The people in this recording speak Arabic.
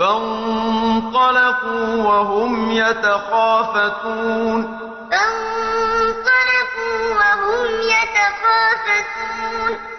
فَانطَلَقُوا وَهُمْ يَتَخَافَتُونَ. فَانطَلَقُوا وَهُمْ يَتَخَافَتُونَ.